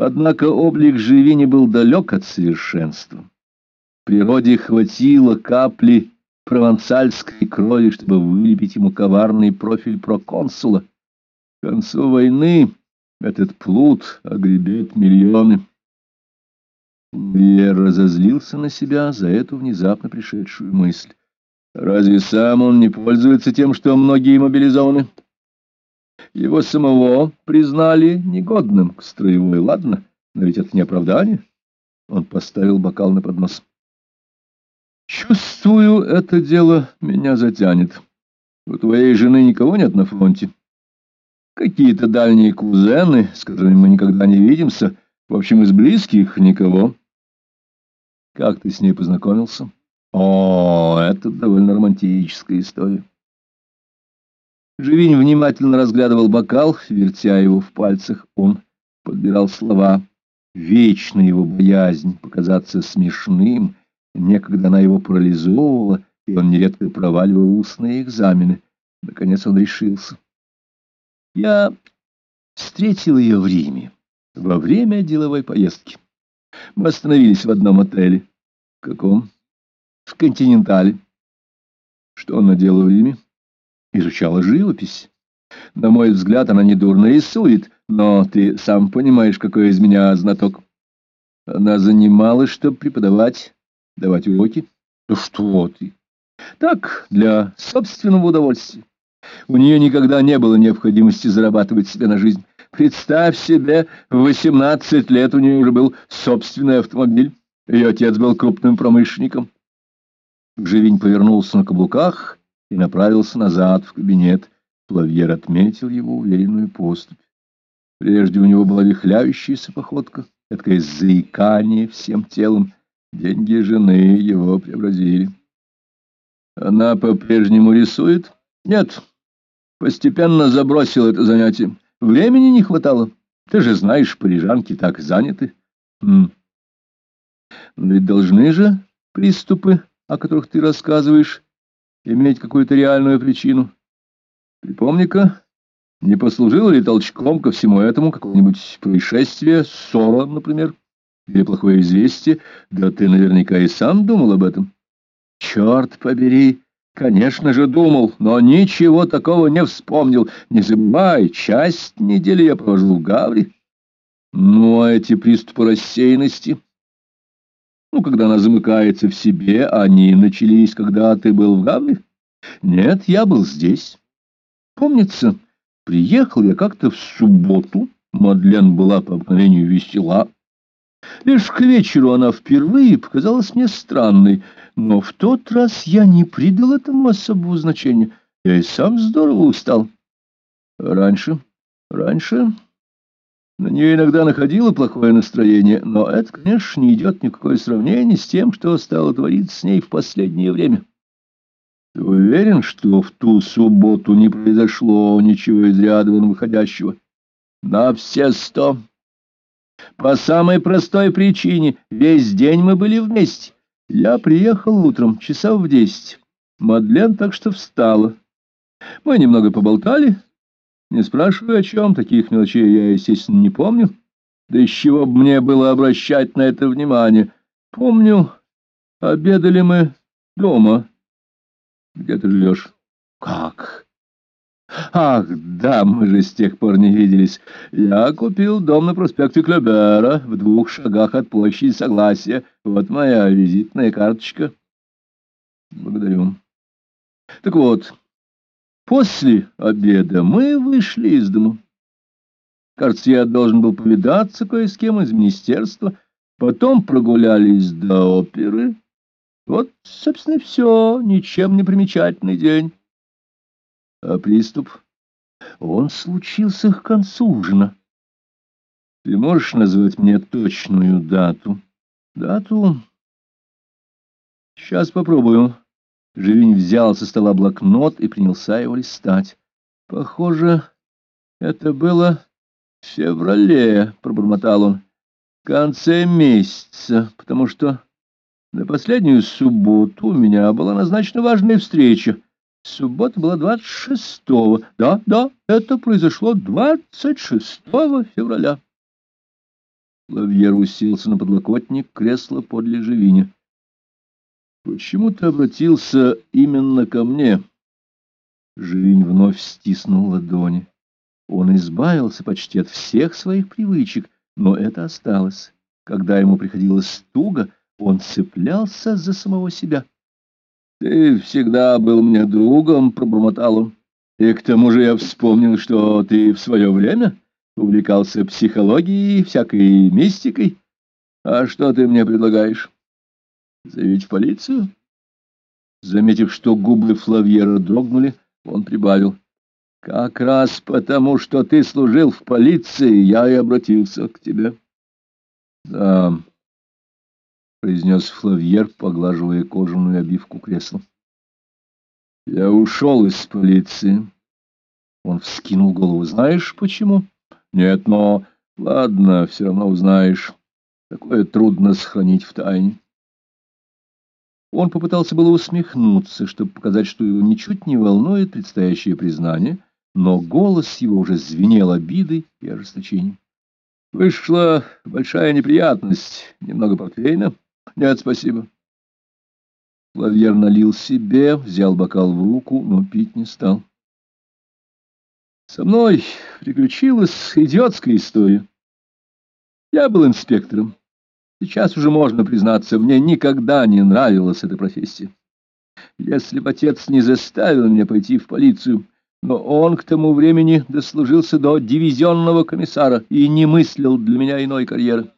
Однако облик Живини был далек от совершенства. Природе хватило капли провансальской крови, чтобы вылепить ему коварный профиль проконсула. К концу войны этот плут огребет миллионы. Я разозлился на себя за эту внезапно пришедшую мысль. Разве сам он не пользуется тем, что многие мобилизованы? Его самого признали негодным к строевой, ладно, но ведь это не оправдание. Он поставил бокал на поднос. Чувствую, это дело меня затянет. У твоей жены никого нет на фронте? Какие-то дальние кузены, с которыми мы никогда не видимся. В общем, из близких никого. Как ты с ней познакомился? О, это довольно романтическая история. Живинь внимательно разглядывал бокал, вертя его в пальцах. Он подбирал слова. Вечная его боязнь показаться смешным. Некогда она его парализовывала, и он нередко проваливал устные экзамены. Наконец он решился. Я встретил ее в Риме во время деловой поездки. Мы остановились в одном отеле. В каком? В Континентале. Что она делала в Риме? Изучала живопись. На мой взгляд, она недурно рисует, но ты сам понимаешь, какой из меня знаток. Она занималась, чтобы преподавать, давать уроки. Ну что ты? Так, для собственного удовольствия. У нее никогда не было необходимости зарабатывать себе на жизнь. Представь себе, в 18 лет у нее уже был собственный автомобиль. Ее отец был крупным промышленником. Живень повернулся на каблуках и направился назад в кабинет. Плавьер отметил его уверенную поступь. Прежде у него была вихляющаяся походка, такое заикание всем телом. Деньги жены его преобразили. Она по-прежнему рисует? Нет. Постепенно забросил это занятие. Времени не хватало. Ты же знаешь, парижанки так заняты. М. Но ведь должны же приступы, о которых ты рассказываешь, иметь какую-то реальную причину. Припомни-ка, не послужило ли толчком ко всему этому какое-нибудь происшествие, ссора, например, или плохое известие? Да ты наверняка и сам думал об этом. Черт побери! Конечно же думал, но ничего такого не вспомнил. Не забывай, часть недели я провожу в Гаври. Ну, а эти приступы рассеянности... Ну, когда она замыкается в себе, они начались, когда ты был в Гавре? Нет, я был здесь. Помнится, приехал я как-то в субботу. Мадлен была по обыкновению весела. Лишь к вечеру она впервые показалась мне странной, но в тот раз я не придал этому особого значения. Я и сам здорово устал. Раньше, раньше... На нее иногда находило плохое настроение, но это, конечно, не идет никакое сравнение с тем, что стало твориться с ней в последнее время. Ты уверен, что в ту субботу не произошло ничего из ряда выходящего? На все сто. По самой простой причине. Весь день мы были вместе. Я приехал утром, часов в десять. Мадлен так что встала. Мы немного поболтали, не спрашиваю, о чем, таких мелочей я, естественно, не помню. Да из чего бы мне было обращать на это внимание? Помню, обедали мы дома. Где ты живешь? Как? Ах, да, мы же с тех пор не виделись. Я купил дом на проспекте Клебера в двух шагах от площади Согласия. Вот моя визитная карточка. Благодарю. Так вот, После обеда мы вышли из дому. Кажется, я должен был повидаться кое с кем из министерства. Потом прогулялись до оперы. Вот, собственно, все. Ничем не примечательный день. А приступ? Он случился к концу ужина. Ты можешь назвать мне точную дату? Дату? Сейчас попробую. Живень взял со стола блокнот и принялся его листать. — Похоже, это было в феврале, — пробормотал он, — в конце месяца, потому что на последнюю субботу у меня была назначена важная встреча. Суббота была двадцать шестого. Да, да, это произошло двадцать шестого февраля. Лавьер уселся на подлокотник кресла подле Живине. «Почему ты обратился именно ко мне?» Живинь вновь стиснул ладони. Он избавился почти от всех своих привычек, но это осталось. Когда ему приходилось туго, он цеплялся за самого себя. «Ты всегда был мне другом», — пробормотал он. «И к тому же я вспомнил, что ты в свое время увлекался психологией и всякой мистикой. А что ты мне предлагаешь? Заявить в полицию?» Заметив, что губы Флавьера дрогнули, он прибавил. «Как раз потому, что ты служил в полиции, я и обратился к тебе». «Да», — произнес Флавьер, поглаживая кожаную обивку кресла. «Я ушел из полиции». Он вскинул голову. «Знаешь, почему?» «Нет, но... Ладно, все равно узнаешь. Такое трудно сохранить в тайне». Он попытался было усмехнуться, чтобы показать, что его ничуть не волнует предстоящее признание, но голос его уже звенел обидой и ожесточением. «Вышла большая неприятность. Немного портвейна?» Нет, спасибо. Лавьер налил себе, взял бокал в руку, но пить не стал. Со мной приключилась идиотская история. Я был инспектором. Сейчас уже можно признаться, мне никогда не нравилась эта профессия. Если бы отец не заставил меня пойти в полицию, но он к тому времени дослужился до дивизионного комиссара и не мыслил для меня иной карьеры.